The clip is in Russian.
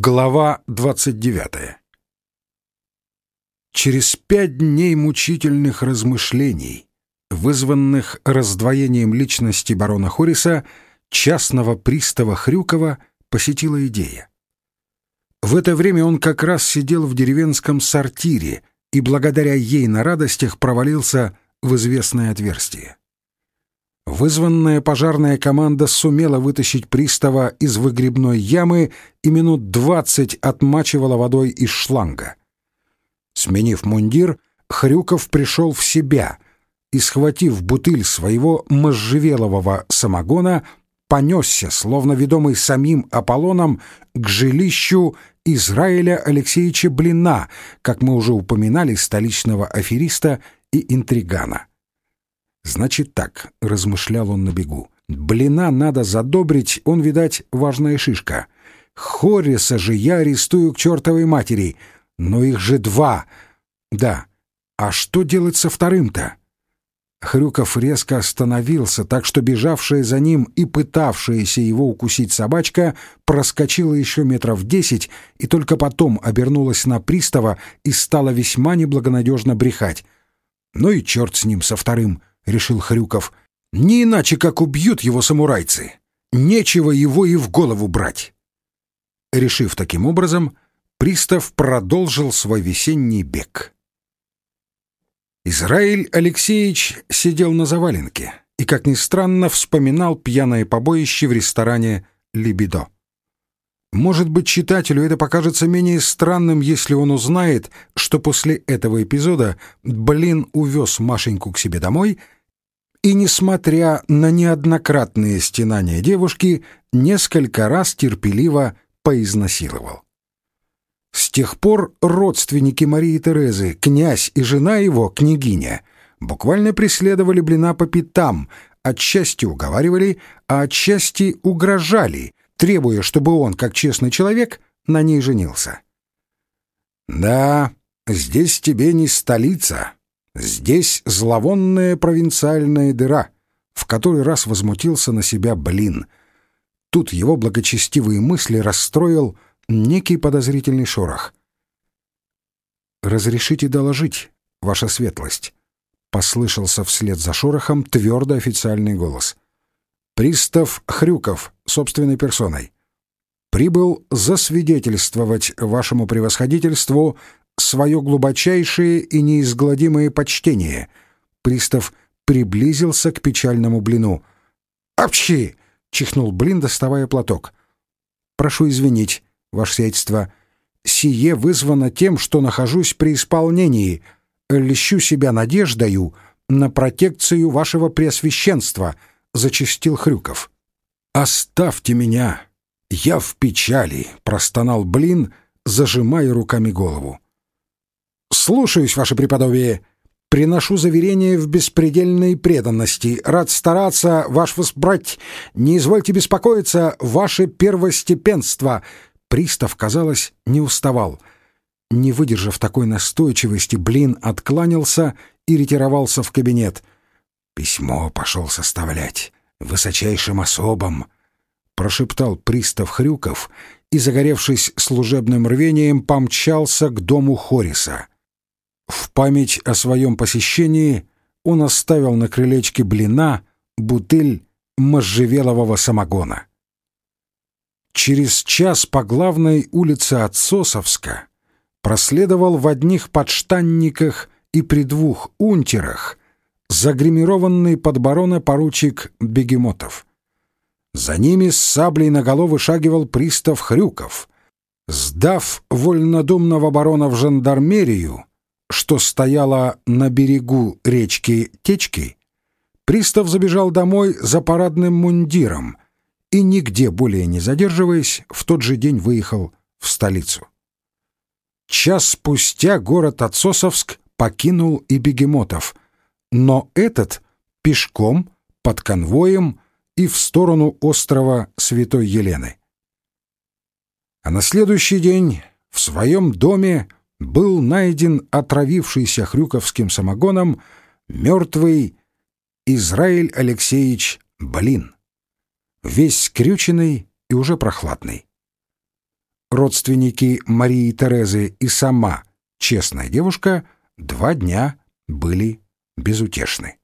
Глава 29 Через пять дней мучительных размышлений, вызванных раздвоением личности барона Хориса, частного пристава Хрюкова посетила идея. В это время он как раз сидел в деревенском сортире и благодаря ей на радостях провалился в известное отверстие. Вызванная пожарная команда сумела вытащить пристава из выгребной ямы и минут двадцать отмачивала водой из шланга. Сменив мундир, Хрюков пришел в себя и, схватив бутыль своего можжевелового самогона, понесся, словно ведомый самим Аполлоном, к жилищу Израиля Алексеевича Блина, как мы уже упоминали, столичного афериста и интригана. «Значит так», — размышлял он на бегу, — «блина надо задобрить, он, видать, важная шишка. Хорриса же я арестую к чертовой матери, но их же два. Да, а что делать со вторым-то?» Хрюков резко остановился, так что бежавшая за ним и пытавшаяся его укусить собачка проскочила еще метров десять и только потом обернулась на пристава и стала весьма неблагонадежно брехать. «Ну и черт с ним, со вторым!» Решил Хрюков. «Не иначе, как убьют его самурайцы. Нечего его и в голову брать». Решив таким образом, пристав продолжил свой весенний бег. Израиль Алексеевич сидел на заваленке и, как ни странно, вспоминал пьяное побоище в ресторане «Либидо». Может быть, читателю это покажется менее странным, если он узнает, что после этого эпизода Блин увез Машеньку к себе домой — и, несмотря на неоднократные стенания девушки, несколько раз терпеливо поизнасиловал. С тех пор родственники Марии Терезы, князь и жена его, княгиня, буквально преследовали Блина по пятам, отчасти уговаривали, а отчасти угрожали, требуя, чтобы он, как честный человек, на ней женился. «Да, здесь тебе не столица», Здесь зловонная провинциальная дыра, в который раз возмутился на себя Блин. Тут его благочестивые мысли расстроил некий подозрительный шорох. «Разрешите доложить, ваша светлость», — послышался вслед за шорохом твердо официальный голос. «Пристав Хрюков, собственной персоной, прибыл засвидетельствовать вашему превосходительству свое глубочайшее и неизгладимое почтение. Пристав приблизился к печальному блину. «Апчи!» — чихнул блин, доставая платок. «Прошу извинить, ваше сиятельство. Сие вызвано тем, что нахожусь при исполнении. Лещу себя надеждою на протекцию вашего преосвященства», — зачастил Хрюков. «Оставьте меня! Я в печали!» — простонал блин, зажимая руками голову. «Слушаюсь, ваше преподобие. Приношу заверение в беспредельной преданности. Рад стараться, ваш восбрать. Не извольте беспокоиться, ваше первостепенство». Пристав, казалось, не уставал. Не выдержав такой настойчивости, Блин откланялся и ретировался в кабинет. «Письмо пошел составлять высочайшим особам», — прошептал пристав Хрюков и, загоревшись служебным рвением, помчался к дому Хориса. В память о своем посещении он оставил на крылечке блина бутыль можжевелового самогона. Через час по главной улице Отсосовска проследовал в одних подштанниках и при двух унтерах загримированный под барона поручик Бегемотов. За ними с саблей наголо вышагивал пристав Хрюков. Сдав вольнодумного барона в жандармерию, что стояла на берегу речки Течки, пристав забежал домой за парадным мундиром и, нигде более не задерживаясь, в тот же день выехал в столицу. Час спустя город Отсосовск покинул и Бегемотов, но этот пешком, под конвоем и в сторону острова Святой Елены. А на следующий день в своем доме был найден отравившийся хрюковским самогоном мертвый Израиль Алексеевич Блин, весь скрюченный и уже прохладный. родственники Марии Терезы и сама честная девушка два дня были безутешны.